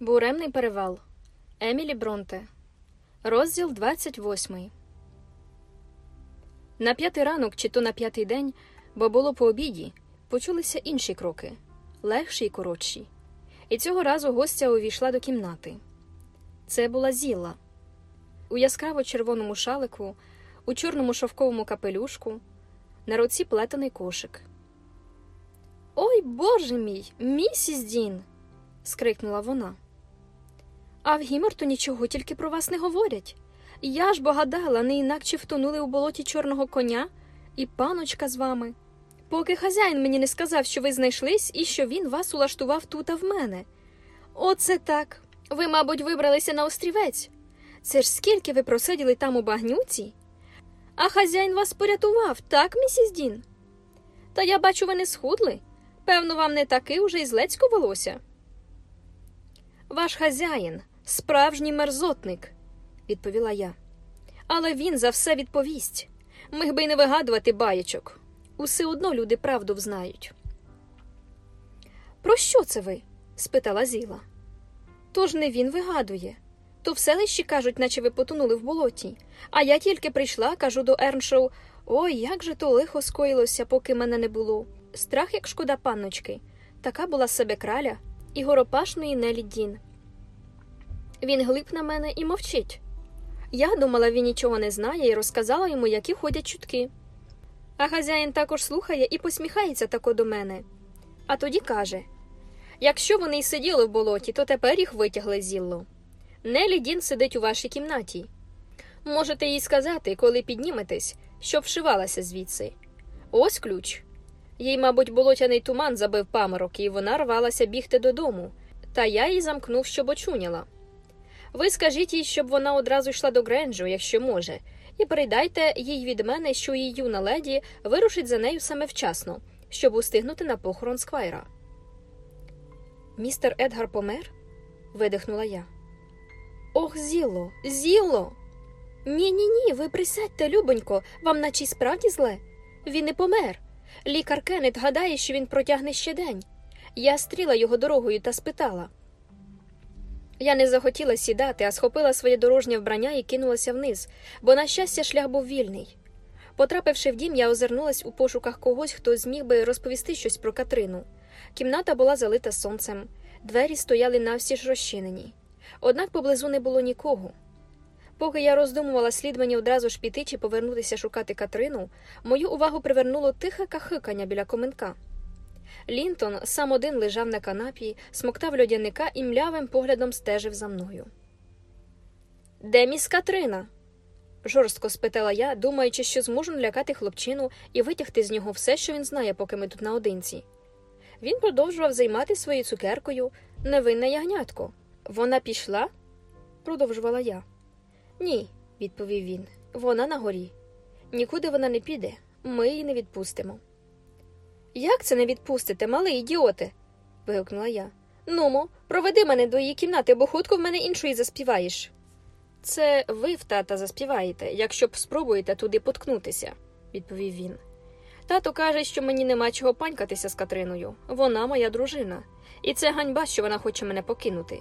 Буремний перевал Емілі Бронте. Розділ 28. На п'ятий ранок, чи то на п'ятий день, бо було по обіді, почулися інші кроки легші й коротші. І цього разу гостя увійшла до кімнати. Це була Зіла. У яскраво червоному шалику, у чорному шовковому капелюшку, на руці плетений кошик. Ой, боже мій, місіс Дін. скрикнула вона. А в Гімерту нічого тільки про вас не говорять. Я ж бо гадала, не інакше втонули у болоті чорного коня і паночка з вами. Поки хазяїн мені не сказав, що ви знайшлись і що він вас улаштував тут, а в мене. Оце так. Ви, мабуть, вибралися на острівець. Це ж скільки ви просиділи там у багнюці? А хазяїн вас порятував, так, місіс Дін? Та я бачу, ви не схудли. Певно, вам не таки уже й злецько волосся. Ваш хазяїн справжній мерзотник, відповіла я. Але він за все відповість. Миг би й не вигадувати баєчок. Усе одно люди правду взнають. Про що це ви? спитала Зіла. Тож не він вигадує. То в селищі кажуть, наче ви потонули в болоті. А я тільки прийшла, кажу до Ерншоу ой, як же то лихо скоїлося, поки мене не було. Страх, як шкода панночки. Така була себе краля і горопашної Нелі Дін. Він глип на мене і мовчить. Я думала, він нічого не знає і розказала йому, які ходять чутки. А хазяїн також слухає і посміхається тако до мене. А тоді каже якщо вони й сиділи в болоті, то тепер їх витягли зілло. Нелі Дін сидить у вашій кімнаті. Можете їй сказати, коли підніметесь, щоб вшивалася звідси. Ось ключ. Їй, мабуть, болотяний туман забив паморок, і вона рвалася бігти додому, та я її замкнув, щоб очуняла. Ви скажіть їй, щоб вона одразу йшла до Гренджу, якщо може, і передайте їй від мене, що її юна леді вирушить за нею саме вчасно, щоб устигнути на похорон сквайра. Містер Едгар помер? видихнула я. Ох, зіло, зіло. Ні, ні, ні, ви присядьте, любонько, вам наче й справді зле. Він не помер. Лікар Кеннет гадає, що він протягне ще день. Я стріла його дорогою та спитала. Я не захотіла сідати, а схопила своє дорожнє вбрання і кинулася вниз, бо, на щастя, шлях був вільний. Потрапивши в дім, я озирнулась у пошуках когось, хто зміг би розповісти щось про Катрину. Кімната була залита сонцем, двері стояли навсіж розчинені. Однак поблизу не було нікого. Поки я роздумувала, слід мені одразу ж піти чи повернутися шукати Катрину, мою увагу привернуло тихе кахикання біля коменка. Лінтон сам один лежав на канапі, смоктав льодяника і млявим поглядом стежив за мною. Де міс Катрина? жорстко спитала я, думаючи, що зможу налякати хлопчину і витягти з нього все, що він знає, поки ми тут наодинці. Він продовжував займати своєю цукеркою невинне ягнятко. Вона пішла? продовжувала я. Ні, відповів він. Вона на горі. Нікуди вона не піде, ми її не відпустимо. Як це не відпустите, малий ідіоте? вигукнула я. Нумо, проведи мене до її кімнати, бо хутко в мене іншої заспіваєш. Це ви в тата заспіваєте, якщо б спробуєте туди поткнутися, відповів він. Тато каже, що мені нема чого панькатися з Катриною. Вона моя дружина, і це ганьба, що вона хоче мене покинути.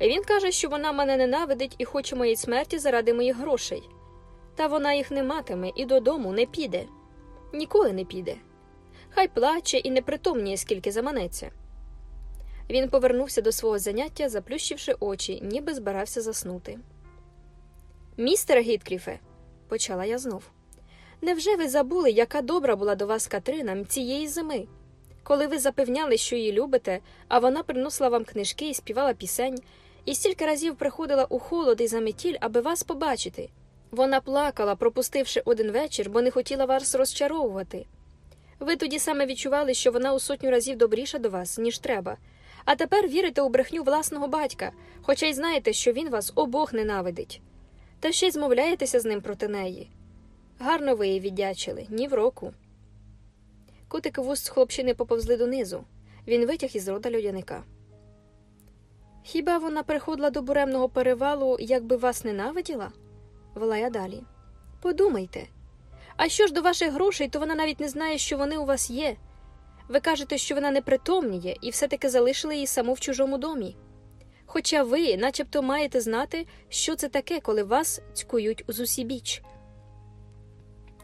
Він каже, що вона мене ненавидить і хоче моєї смерті заради моїх грошей. Та вона їх не матиме і додому не піде. Ніколи не піде. Хай плаче і не притомніє, скільки заманеться. Він повернувся до свого заняття, заплющивши очі, ніби збирався заснути. Містере Гіткріфе, почала я знов. Невже ви забули, яка добра була до вас Катрина цієї зими? Коли ви запевняли, що її любите, а вона приносила вам книжки і співала пісень, і стільки разів приходила у холод і заметіль, аби вас побачити. Вона плакала, пропустивши один вечір, бо не хотіла вас розчаровувати. Ви тоді саме відчували, що вона у сотню разів добріша до вас, ніж треба, а тепер вірите у брехню власного батька, хоча й знаєте, що він вас обох ненавидить. Та ще й змовляєтеся з ним проти неї. Гарно ви її віддячили, ні в року. Кутики вуст хлопчини поповзли донизу. Він витяг із рота людяника. Хіба вона приходила до буремного перевалу, якби вас ненавиділа? вела я далі. Подумайте. А що ж до ваших грошей, то вона навіть не знає, що вони у вас є. Ви кажете, що вона не притомніє, і все таки залишили її саму в чужому домі. Хоча ви, начебто, маєте знати, що це таке, коли вас цькують з усібіч.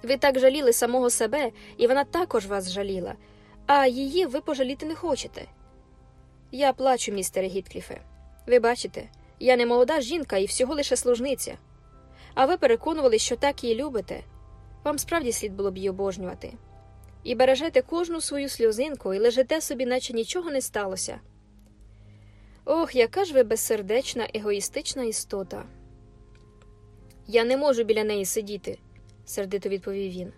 Ви так жаліли самого себе, і вона також вас жаліла, а її ви пожаліти не хочете. Я плачу, містере Гіткліфе. Ви бачите, я не молода жінка і всього лише служниця. А ви переконували, що так її любите. Вам справді слід було б її обожнювати. І бережете кожну свою сльозинку і лежите собі, наче нічого не сталося. Ох, яка ж ви безсердечна, егоїстична істота. Я не можу біля неї сидіти, сердито відповів він.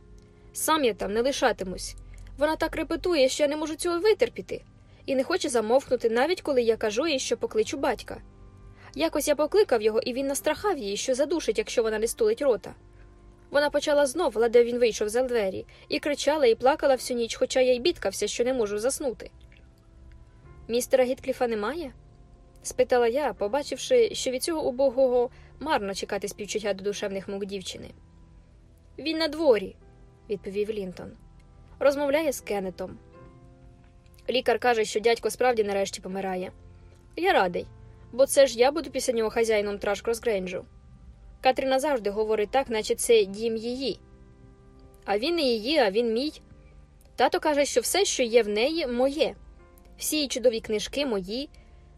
Сам я там не лишатимусь. Вона так репетує, що я не можу цього витерпіти, і не хоче замовкнути, навіть коли я кажу їй, що покличу батька. Якось я покликав його, і він настрахав її, що задушить, якщо вона не стулить рота. Вона почала знов, ладе він вийшов за двері, і кричала і плакала всю ніч, хоча я й бідкався, що не можу заснути. Містера Гіткліфа немає? спитала я, побачивши, що від цього убогого марно чекати співчуття до душевних мук дівчини. Він на дворі, відповів Лінтон. Розмовляє з Кеннетом. Лікар каже, що дядько справді нарешті помирає. Я радий, бо це ж я буду після нього хазяїном Трашкрос Грейнджу. Катріна завжди говорить так, наче це дім її. А він не її, а він мій. Тато каже, що все, що є в неї, моє. Всі її чудові книжки мої.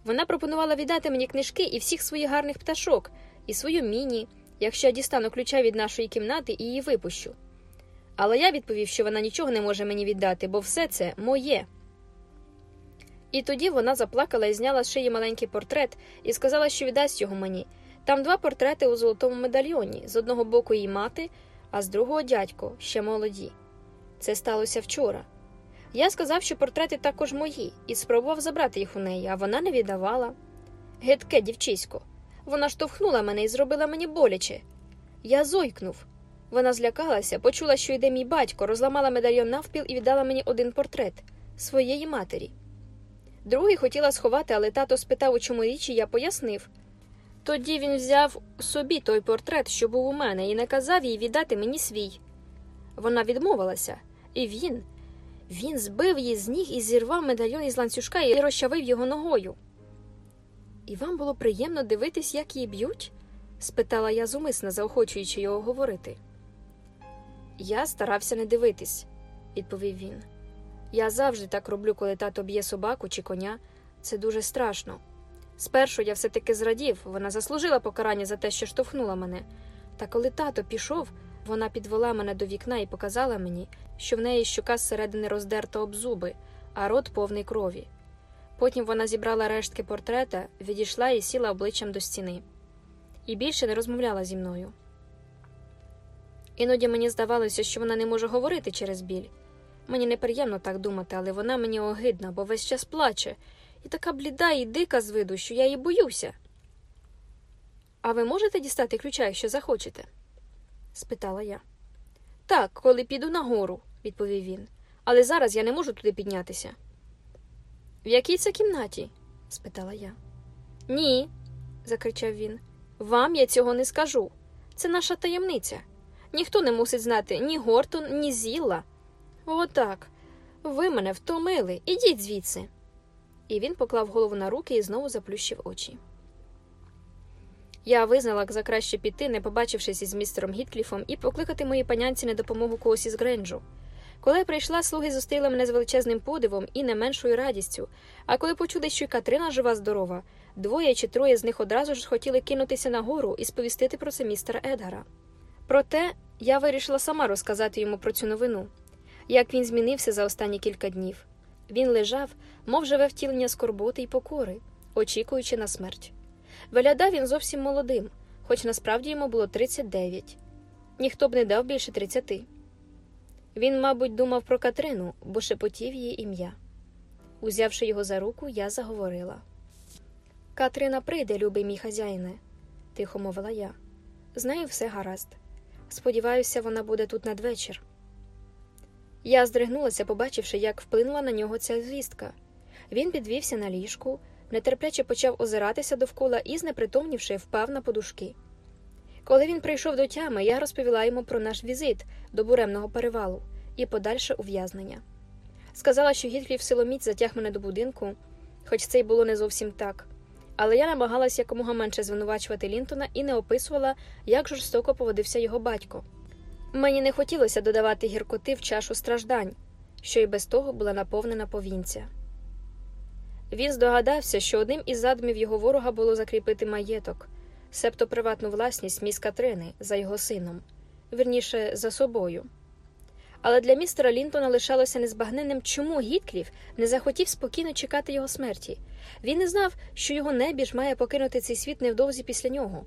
Вона пропонувала віддати мені книжки і всіх своїх гарних пташок, і свою міні, якщо я дістану ключа від нашої кімнати і її випущу. Але я відповів, що вона нічого не може мені віддати, бо все це моє. І тоді вона заплакала і зняла з шиї маленький портрет і сказала, що віддасть його мені. Там два портрети у золотому медальйоні з одного боку її мати, а з другого дядько, ще молоді. Це сталося вчора. Я сказав, що портрети також мої, і спробував забрати їх у неї, а вона не віддавала. Гидке, дівчисько, вона штовхнула мене і зробила мені боляче. Я зойкнув. Вона злякалася, почула, що йде мій батько, розламала медальйон навпіл і віддала мені один портрет своєї матері. Другий хотіла сховати, але тато спитав, у чому річ, і я пояснив. Тоді він взяв собі той портрет, що був у мене, і наказав їй віддати мені свій. Вона відмовилася, і він. Він збив її з ніг і зірвав медальйон із ланцюжка і розчавив його ногою. І вам було приємно дивитись, як її б'ють? спитала я зумисно, заохочуючи його говорити. Я старався не дивитись, відповів він. Я завжди так роблю, коли тато б'є собаку чи коня. Це дуже страшно. Спершу я все таки зрадів, вона заслужила покарання за те, що штовхнула мене. Та коли тато пішов, вона підвела мене до вікна і показала мені, що в неї щука зсередини роздерта об зуби, а рот повний крові. Потім вона зібрала рештки портрета, відійшла і сіла обличчям до стіни, і більше не розмовляла зі мною. Іноді мені здавалося, що вона не може говорити через біль. Мені неприємно так думати, але вона мені огидна, бо весь час плаче, і така бліда і дика з виду, що я її боюся. А ви можете дістати ключа, якщо захочете? спитала я. Так, коли піду нагору, відповів він. Але зараз я не можу туди піднятися. В якій це кімнаті? спитала я. Ні, закричав він. Вам я цього не скажу. Це наша таємниця. Ніхто не мусить знати ні Гортон, ні Зілла. Отак. Ви мене втомили. Ідіть звідси. І він поклав голову на руки і знову заплющив очі. Я визнала за краще піти, не побачившись із містером Гіткліфом, і покликати моїй панянці на допомогу когось із Гренджу. Коли я прийшла, слуги зустріли мене з величезним подивом і не меншою радістю. А коли почули, що й Катрина жива здорова, двоє чи троє з них одразу ж хотіли кинутися нагору і сповістити про це містера Едгара. Проте я вирішила сама розказати йому про цю новину, як він змінився за останні кілька днів. Він лежав, мов живе втілення скорботи й покори, очікуючи на смерть. Виглядав він зовсім молодим, хоч насправді йому було 39. Ніхто б не дав більше 30. Він, мабуть, думав про Катрину, бо шепотів її ім'я. Узявши його за руку, я заговорила. Катрина прийде, любий мій хазяїне, тихо мовила я. З нею все гаразд. Сподіваюся, вона буде тут надвечір. Я здригнулася, побачивши, як вплинула на нього ця звістка. Він підвівся на ліжку, нетерпляче почав озиратися довкола і, знепритомнівши, впав на подушки. Коли він прийшов до тями, я розповіла йому про наш візит до буремного перевалу і подальше ув'язнення. Сказала, що Гіткліф силоміць затяг мене до будинку, хоч це й було не зовсім так. Але я намагалась якомога менше звинувачувати Лінтона і не описувала, як жорстоко поводився його батько. Мені не хотілося додавати гіркоти в чашу страждань, що й без того була наповнена повінця. Він здогадався, що одним із задумів його ворога було закріпити маєток, себто приватну власність міс Катрини за його сином, вірніше за собою. Але для містера Лінтона лишалося незбагненним, чому Гіткліф не захотів спокійно чекати його смерті. Він не знав, що його небіж має покинути цей світ невдовзі після нього.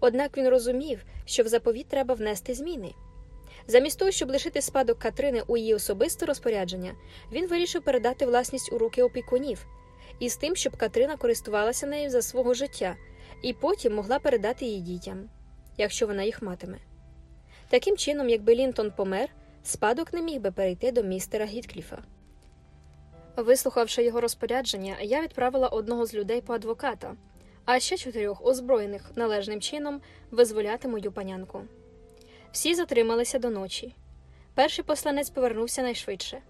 Однак він розумів, що в заповіт треба внести зміни. Замість того, щоб лишити спадок Катрини у її особисте розпорядження, він вирішив передати власність у руки опікунів і з тим, щоб Катрина користувалася нею за свого життя і потім могла передати її дітям, якщо вона їх матиме. Таким чином, якби Лінтон помер, спадок не міг би перейти до містера Гіткліфа. Вислухавши його розпорядження, я відправила одного з людей по адвоката, а ще чотирьох озброєних належним чином визволяти мою панянку. Всі затрималися до ночі. Перший посланець повернувся найшвидше.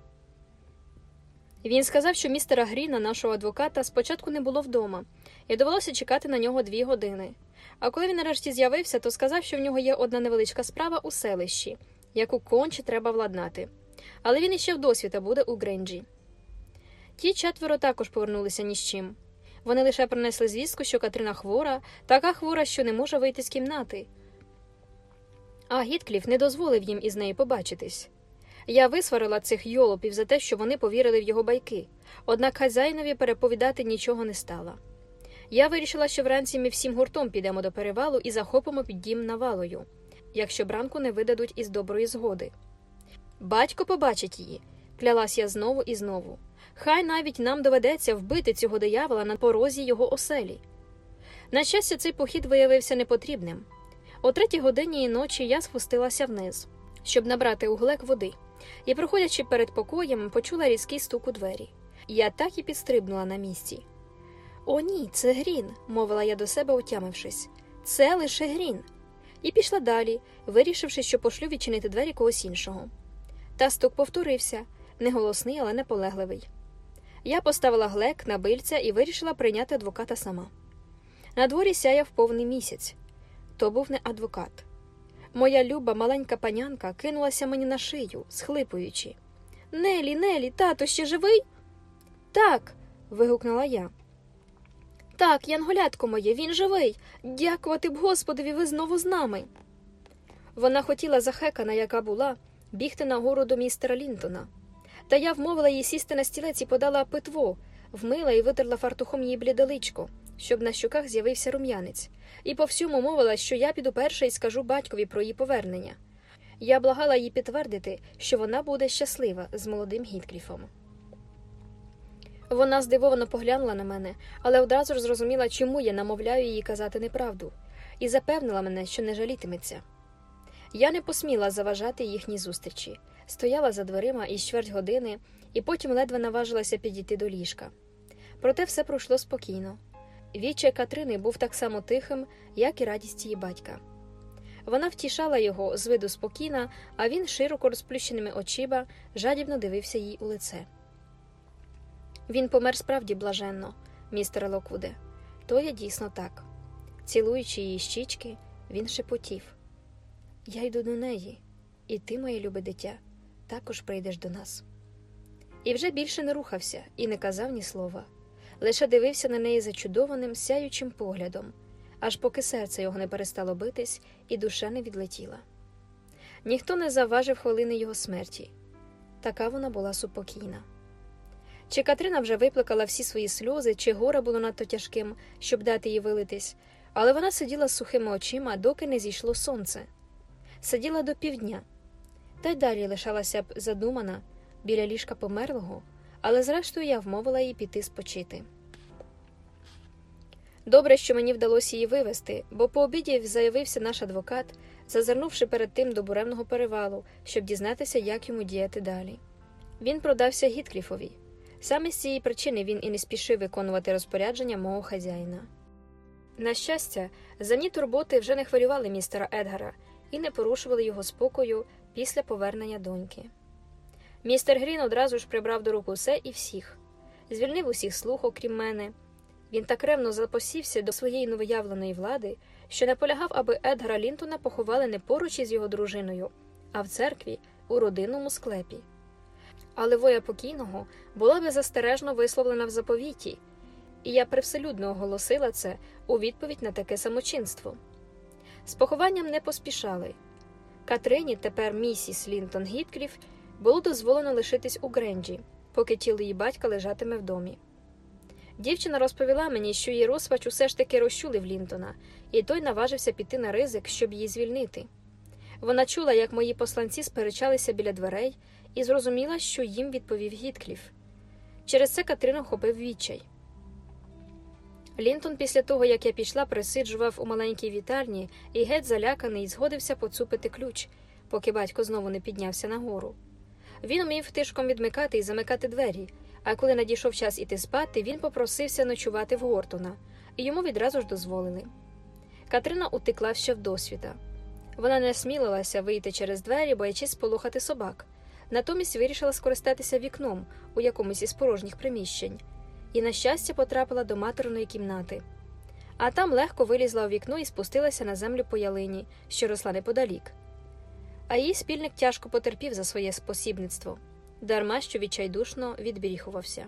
Він сказав, що містера Гріна, нашого адвоката, спочатку не було вдома, і довелося чекати на нього дві години. А коли він нарешті з'явився, то сказав, що в нього є одна невеличка справа у селищі, яку конче треба владнати. Але він іще вдосвіта буде у Гренджі. Ті четверо також повернулися ні з чим. Вони лише принесли звістку, що Катрина хвора, така хвора, що не може вийти з кімнати. А Гіткліф не дозволив їм із нею побачитись. Я висварила цих йолопів за те, що вони повірили в його байки, однак хазяїнові переповідати нічого не стала. Я вирішила, що вранці ми всім гуртом підемо до перевалу і захопимо під дім навалою, якщо бранку не видадуть із доброї згоди. Батько побачить її, клялась я знову і знову. Хай навіть нам доведеться вбити цього диявола на порозі його оселі. На щастя, цей похід виявився непотрібним. О третій годині ночі я спустилася вниз, щоб набрати у глек води, і, проходячи перед покоєм, почула різкий стук у двері. Я так і підстрибнула на місці. О, ні, це Грін, мовила я до себе, отямившись. Це лише Грін. І пішла далі, вирішивши, що пошлю відчинити двері когось іншого. Та стук повторився неголосний, але наполегливий. Я поставила глек на бильця і вирішила прийняти адвоката сама. На дворі сяяв повний місяць. То був не адвокат. Моя люба маленька панянка кинулася мені на шию, схлипуючи. Нелі, Нелі, тато ще живий? Так. вигукнула я. Так, янголятко моє, він живий. Дякувати б Господові, ви знову з нами. Вона хотіла захекана, яка була, бігти нагору до містера Лінтона. Та я вмовила їй сісти на стілець і подала питво, вмила і витерла фартухом її блідоличко, щоб на щоках з'явився рум'янець, і по всьому мовила, що я піду перша і скажу батькові про її повернення. Я благала їй підтвердити, що вона буде щаслива з молодим Гіткліфом. Вона здивовано поглянула на мене, але одразу ж зрозуміла, чому я намовляю її казати неправду, і запевнила мене, що не жалітиметься. Я не посміла заважати їхній зустрічі, стояла за дверима із чверть години і потім ледве наважилася підійти до ліжка. Проте все пройшло спокійно. Вічай Катрини був так само тихим, як і радість її батька. Вона втішала його з виду спокійна, а він, широко розплющеними очима, жадібно дивився їй у лице. Він помер справді блаженно, містере Локвуде. То є дійсно так. Цілуючи її щічки, він шепотів Я йду до неї, і ти, моє любе дитя, також прийдеш до нас. І вже більше не рухався і не казав ні слова, лише дивився на неї зачудованим, сяючим поглядом, аж поки серце його не перестало битись і душа не відлетіла. Ніхто не завважив хвилини його смерті. Така вона була супокійна. Чи Катрина вже виплакала всі свої сльози, чи горе було надто тяжким, щоб дати їй вилитись, але вона сиділа сухими очима, доки не зійшло сонце. Сиділа до півдня, та й далі лишалася б задумана біля ліжка померлого, але зрештою я вмовила її піти спочити. Добре, що мені вдалося її вивести, бо по обіді заявився наш адвокат, зазирнувши перед тим до буремного перевалу, щоб дізнатися, як йому діяти далі. Він продався Гіткліфові. Саме з цієї причини він і не спішив виконувати розпорядження мого хазяїна. На щастя, земні турботи вже не хвилювали містера Едгара і не порушували його спокою після повернення доньки. Містер Грін одразу ж прибрав до рук усе і всіх, звільнив усіх слух, окрім мене, Він так ревно запосівся до своєї новоявленої влади, що наполягав, аби Едгара Лінтона поховали не поруч із його дружиною, а в церкві у родинному склепі. Але воя покійного була беззастережно висловлена в заповіті, і я привселюдно оголосила це у відповідь на таке самочинство. З похованням не поспішали. Катрині, тепер місіс Лінтон Гіткліф, було дозволено лишитись у Гренджі, поки тіло її батька лежатиме в домі. Дівчина розповіла мені, що її розпач усе ж таки розчулив Лінтона, і той наважився піти на ризик, щоб її звільнити. Вона чула, як мої посланці сперечалися біля дверей, і зрозуміла, що їм відповів Гіткліф. Через це Катрину охопив відчай. Лінтон, після того, як я пішла, присиджував у маленькій вітальні і геть заляканий згодився поцупити ключ, поки батько знову не піднявся нагору. Він умів тишком відмикати і замикати двері, а коли надійшов час іти спати, він попросився ночувати в Гортона, і йому відразу ж дозволили. Катрина утекла ще в досвіта. Вона не смілилася вийти через двері, боячись сполохати собак. Натомість вирішила скористатися вікном у якомусь із порожніх приміщень, і, на щастя, потрапила до материної кімнати. А там легко вилізла у вікно і спустилася на землю по ялині, що росла неподалік. А її спільник тяжко потерпів за своє спосібництво, дарма що відчайдушно відбріхувався.